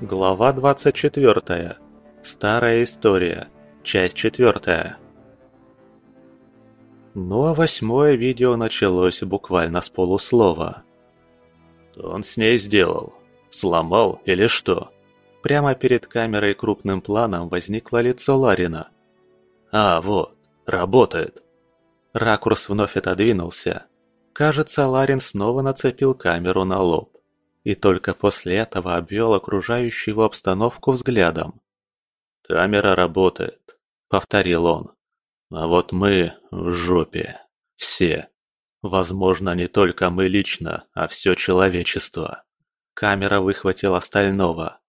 Глава 24. Старая история. Часть 4. Ну а восьмое видео началось буквально с полуслова. Он с ней сделал? Сломал или что? Прямо перед камерой крупным планом возникло лицо Ларина. А, вот, работает. Ракурс вновь отодвинулся. Кажется, Ларин снова нацепил камеру на лоб и только после этого обвел окружающую его обстановку взглядом. «Камера работает», — повторил он. «А вот мы в жопе. Все. Возможно, не только мы лично, а все человечество». Камера выхватила стального.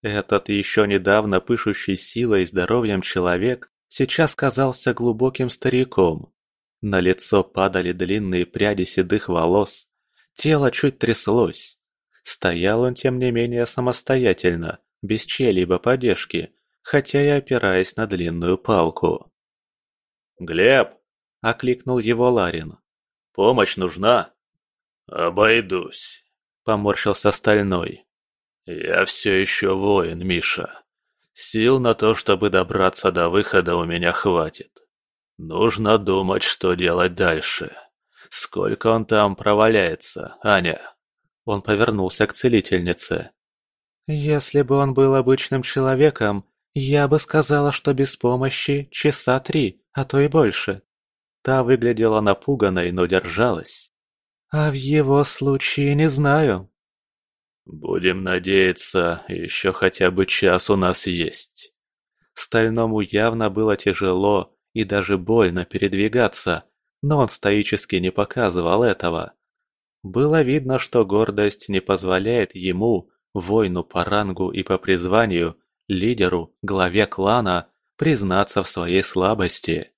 Этот еще недавно пышущий силой и здоровьем человек сейчас казался глубоким стариком. На лицо падали длинные пряди седых волос, тело чуть тряслось. Стоял он, тем не менее, самостоятельно, без чьей-либо поддержки, хотя и опираясь на длинную палку. «Глеб!» – окликнул его Ларин. «Помощь нужна?» «Обойдусь», – поморщился Стальной. «Я все еще воин, Миша. Сил на то, чтобы добраться до выхода, у меня хватит. Нужно думать, что делать дальше. Сколько он там проваляется, Аня?» Он повернулся к целительнице. «Если бы он был обычным человеком, я бы сказала, что без помощи часа три, а то и больше». Та выглядела напуганной, но держалась. «А в его случае не знаю». «Будем надеяться, еще хотя бы час у нас есть». Стальному явно было тяжело и даже больно передвигаться, но он стоически не показывал этого. Было видно, что гордость не позволяет ему, воину по рангу и по призванию, лидеру, главе клана, признаться в своей слабости.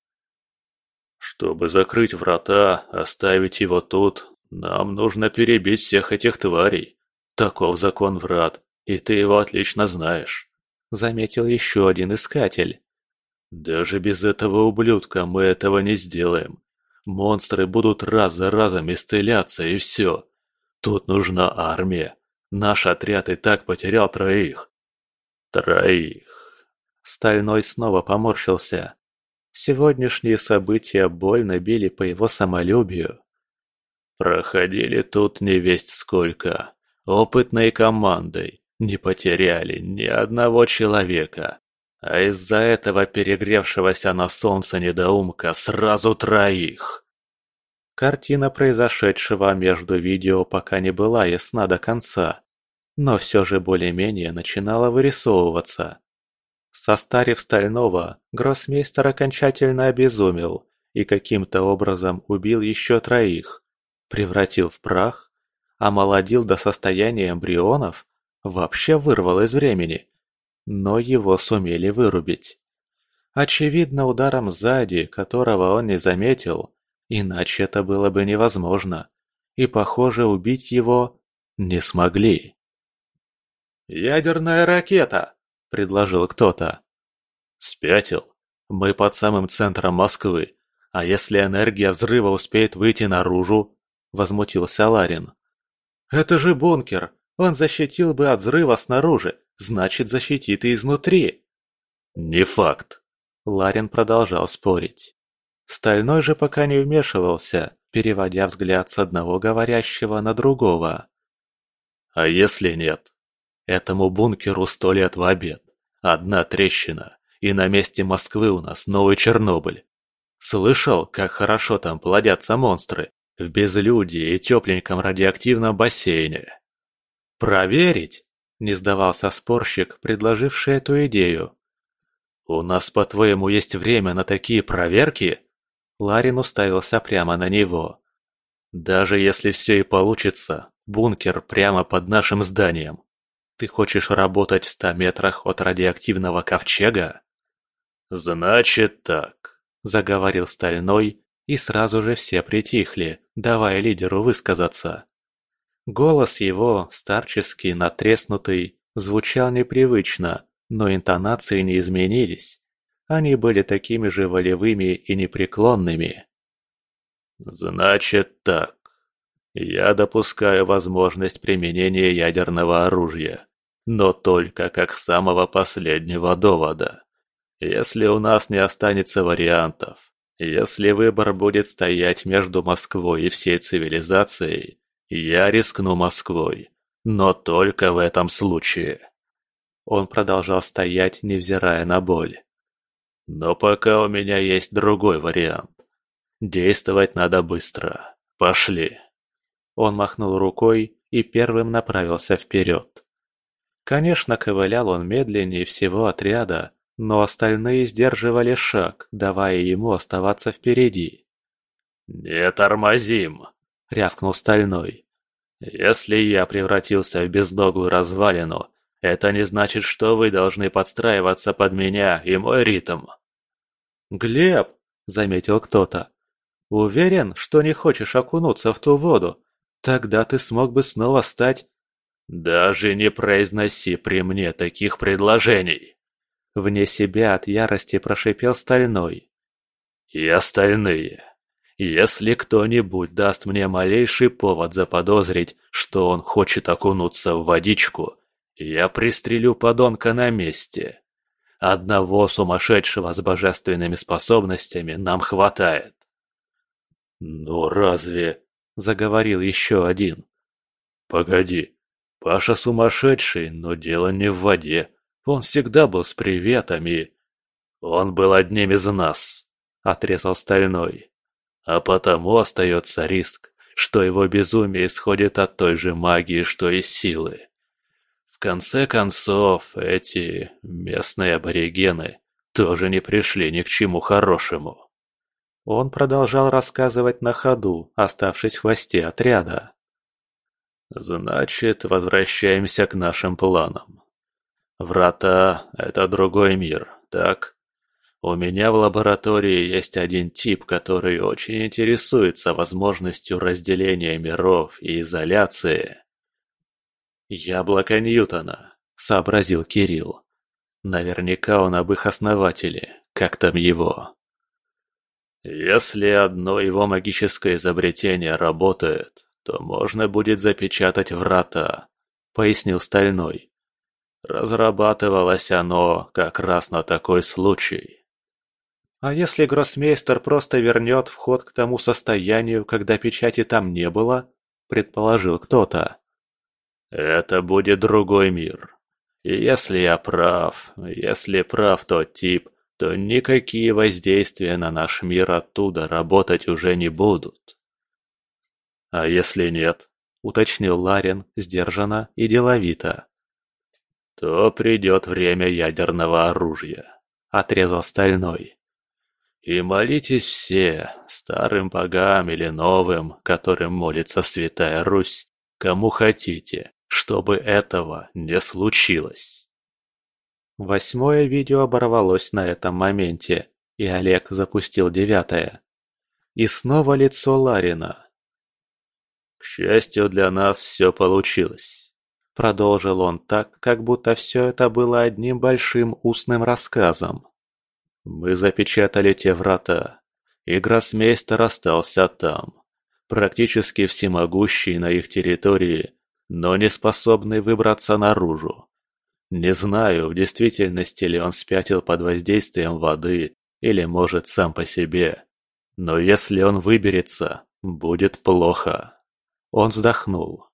«Чтобы закрыть врата, оставить его тут, нам нужно перебить всех этих тварей. Таков закон врат, и ты его отлично знаешь», — заметил еще один искатель. «Даже без этого ублюдка мы этого не сделаем. Монстры будут раз за разом исцеляться, и все. Тут нужна армия. Наш отряд и так потерял троих. Троих. Стальной снова поморщился. Сегодняшние события больно били по его самолюбию. Проходили тут не весть сколько. Опытной командой. Не потеряли ни одного человека. А из-за этого перегревшегося на солнце недоумка сразу троих. Картина произошедшего между видео пока не была ясна до конца, но все же более-менее начинала вырисовываться. Состарив Стального, гроссмейстер окончательно обезумел и каким-то образом убил еще троих, превратил в прах, омолодил до состояния эмбрионов, вообще вырвал из времени – но его сумели вырубить. Очевидно, ударом сзади, которого он не заметил, иначе это было бы невозможно, и, похоже, убить его не смогли. «Ядерная ракета!» – предложил кто-то. «Спятил. Мы под самым центром Москвы. А если энергия взрыва успеет выйти наружу?» – возмутился Ларин. «Это же бункер! Он защитил бы от взрыва снаружи, значит защитит и изнутри. Не факт. Ларин продолжал спорить. Стальной же пока не вмешивался, переводя взгляд с одного говорящего на другого. А если нет? Этому бункеру сто лет в обед. Одна трещина, и на месте Москвы у нас новый Чернобыль. Слышал, как хорошо там плодятся монстры в безлюдии и тепленьком радиоактивном бассейне. Проверить? Не сдавался спорщик, предложивший эту идею. «У нас, по-твоему, есть время на такие проверки?» Ларин уставился прямо на него. «Даже если все и получится, бункер прямо под нашим зданием. Ты хочешь работать в ста метрах от радиоактивного ковчега?» «Значит так», — заговорил Стальной, и сразу же все притихли, давая лидеру высказаться. Голос его, старческий, натреснутый, звучал непривычно, но интонации не изменились. Они были такими же волевыми и непреклонными. «Значит так. Я допускаю возможность применения ядерного оружия. но только как самого последнего довода. Если у нас не останется вариантов, если выбор будет стоять между Москвой и всей цивилизацией, я рискну Москвой, но только в этом случае. Он продолжал стоять, невзирая на боль. Но пока у меня есть другой вариант. Действовать надо быстро. Пошли. Он махнул рукой и первым направился вперед. Конечно, ковылял он медленнее всего отряда, но остальные сдерживали шаг, давая ему оставаться впереди. «Не тормозим!» — рявкнул Стальной. «Если я превратился в безногую развалину, это не значит, что вы должны подстраиваться под меня и мой ритм». «Глеб!» — заметил кто-то. «Уверен, что не хочешь окунуться в ту воду? Тогда ты смог бы снова стать...» «Даже не произноси при мне таких предложений!» Вне себя от ярости прошипел Стальной. «И остальные. Если кто-нибудь даст мне малейший повод заподозрить, что он хочет окунуться в водичку, я пристрелю подонка на месте. Одного сумасшедшего с божественными способностями нам хватает». «Ну разве...» — заговорил еще один. «Погоди, Паша сумасшедший, но дело не в воде. Он всегда был с приветами. Он был одним из нас, отрезал Стальной. А потому остается риск, что его безумие исходит от той же магии, что и силы. В конце концов, эти местные аборигены тоже не пришли ни к чему хорошему. Он продолжал рассказывать на ходу, оставшись в хвосте отряда. «Значит, возвращаемся к нашим планам. Врата — это другой мир, так? У меня в лаборатории есть один тип, который очень интересуется возможностью разделения миров и изоляции. «Яблоко Ньютона», — сообразил Кирилл. «Наверняка он об их основателе, как там его». «Если одно его магическое изобретение работает, то можно будет запечатать врата», — пояснил Стальной. Разрабатывалось оно как раз на такой случай. А если гроссмейстер просто вернет вход к тому состоянию, когда печати там не было, предположил кто-то. Это будет другой мир. И если я прав, если прав тот тип, то никакие воздействия на наш мир оттуда работать уже не будут. А если нет? уточнил Ларин сдержанно и деловито то придет время ядерного оружия», — отрезал Стальной. «И молитесь все, старым богам или новым, которым молится Святая Русь, кому хотите, чтобы этого не случилось». Восьмое видео оборвалось на этом моменте, и Олег запустил девятое. И снова лицо Ларина. «К счастью для нас все получилось. Продолжил он так, как будто все это было одним большим устным рассказом. Мы запечатали те врата, и гроссмейстер остался там, практически всемогущий на их территории, но не способный выбраться наружу. Не знаю, в действительности ли он спятил под воздействием воды или, может, сам по себе. Но если он выберется, будет плохо. Он вздохнул.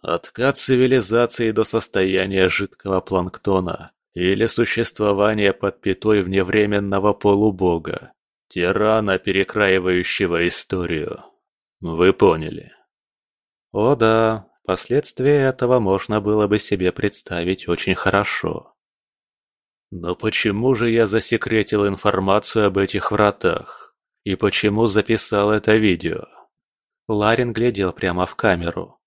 Откат цивилизации до состояния жидкого планктона или существование под пятой вневременного полубога, тирана, перекраивающего историю. Вы поняли? О да, последствия этого можно было бы себе представить очень хорошо. Но почему же я засекретил информацию об этих вратах? И почему записал это видео? Ларин глядел прямо в камеру.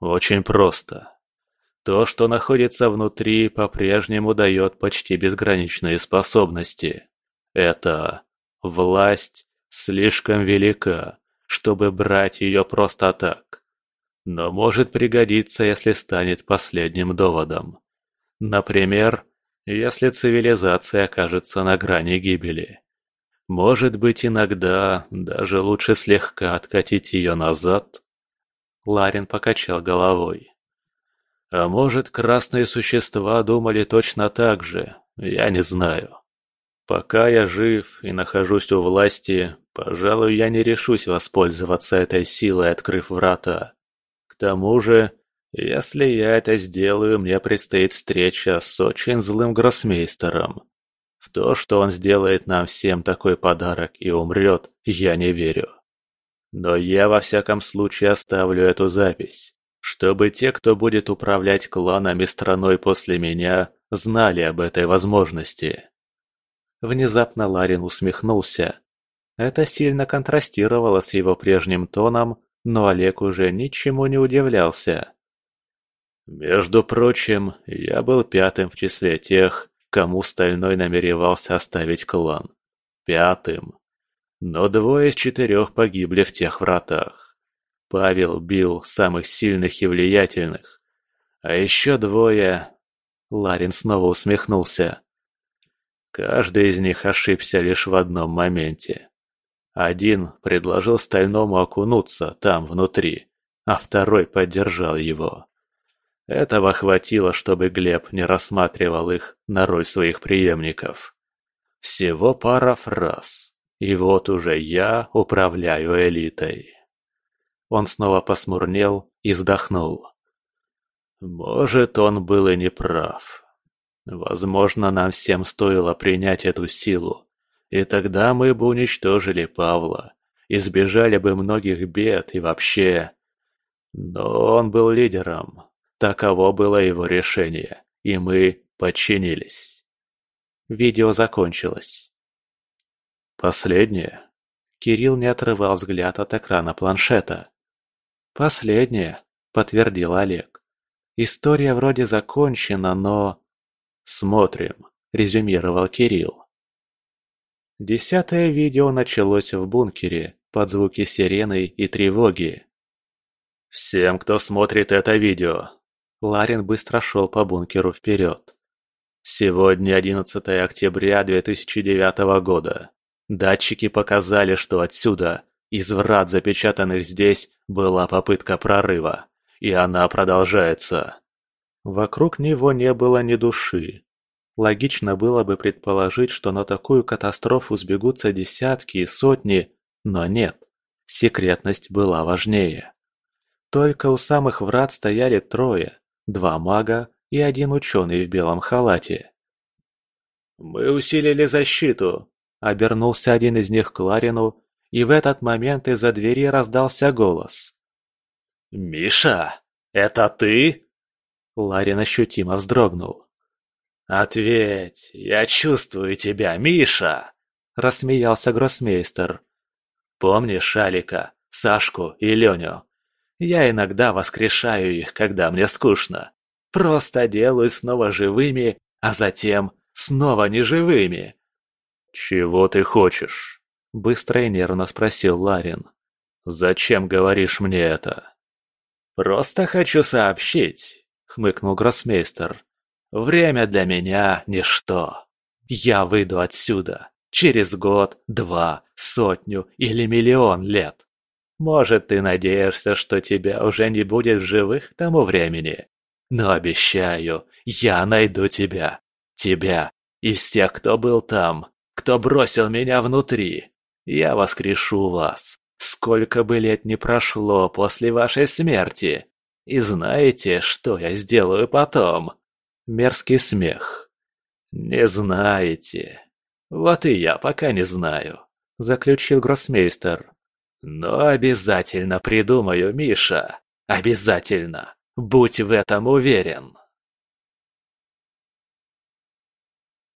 Очень просто. То, что находится внутри, по-прежнему дает почти безграничные способности. Это власть слишком велика, чтобы брать ее просто так. Но может пригодиться, если станет последним доводом. Например, если цивилизация окажется на грани гибели. Может быть, иногда даже лучше слегка откатить ее назад Ларин покачал головой. А может, красные существа думали точно так же, я не знаю. Пока я жив и нахожусь у власти, пожалуй, я не решусь воспользоваться этой силой, открыв врата. К тому же, если я это сделаю, мне предстоит встреча с очень злым гроссмейстером. В то, что он сделает нам всем такой подарок и умрет, я не верю. Но я во всяком случае оставлю эту запись, чтобы те, кто будет управлять кланами страной после меня, знали об этой возможности. Внезапно Ларин усмехнулся. Это сильно контрастировало с его прежним тоном, но Олег уже ничему не удивлялся. Между прочим, я был пятым в числе тех, кому Стальной намеревался оставить клан. Пятым. Но двое из четырех погибли в тех вратах. Павел бил самых сильных и влиятельных. А еще двое... Ларин снова усмехнулся. Каждый из них ошибся лишь в одном моменте. Один предложил Стальному окунуться там, внутри, а второй поддержал его. Этого хватило, чтобы Глеб не рассматривал их на роль своих преемников. Всего пара фраз, и вот уже я управляю элитой. Он снова посмурнел и вздохнул. Может, он был и не прав. Возможно, нам всем стоило принять эту силу, и тогда мы бы уничтожили Павла, избежали бы многих бед и вообще... Но он был лидером, Таково было его решение, и мы подчинились. Видео закончилось. Последнее. Кирилл не отрывал взгляд от экрана планшета. «Последнее», — подтвердил Олег. «История вроде закончена, но...» «Смотрим», — резюмировал Кирилл. Десятое видео началось в бункере под звуки сирены и тревоги. «Всем, кто смотрит это видео, Ларин быстро шел по бункеру вперед. Сегодня 11 октября 2009 года. Датчики показали, что отсюда, из врат, запечатанных здесь, была попытка прорыва. И она продолжается. Вокруг него не было ни души. Логично было бы предположить, что на такую катастрофу сбегутся десятки и сотни, но нет. Секретность была важнее. Только у самых врат стояли трое, два мага и один ученый в белом халате. «Мы усилили защиту», — обернулся один из них к Ларину, и в этот момент из-за двери раздался голос. «Миша, это ты?» Ларин ощутимо вздрогнул. «Ответь, я чувствую тебя, Миша!» — рассмеялся гроссмейстер. «Помнишь Алика, Сашку и Леню? Я иногда воскрешаю их, когда мне скучно. Просто делаю снова живыми, а затем снова неживыми. «Чего ты хочешь?» – быстро и нервно спросил Ларин. «Зачем говоришь мне это?» «Просто хочу сообщить», – хмыкнул гроссмейстер. «Время для меня – ничто. Я выйду отсюда через год, два, сотню или миллион лет. Может, ты надеешься, что тебя уже не будет в живых к тому времени. Но обещаю, я найду тебя. Тебя и всех, кто был там, кто бросил меня внутри. Я воскрешу вас. Сколько бы лет ни прошло после вашей смерти. И знаете, что я сделаю потом? Мерзкий смех. Не знаете. Вот и я пока не знаю, заключил гроссмейстер. Но обязательно придумаю, Миша. Обязательно. Будь в этом уверен.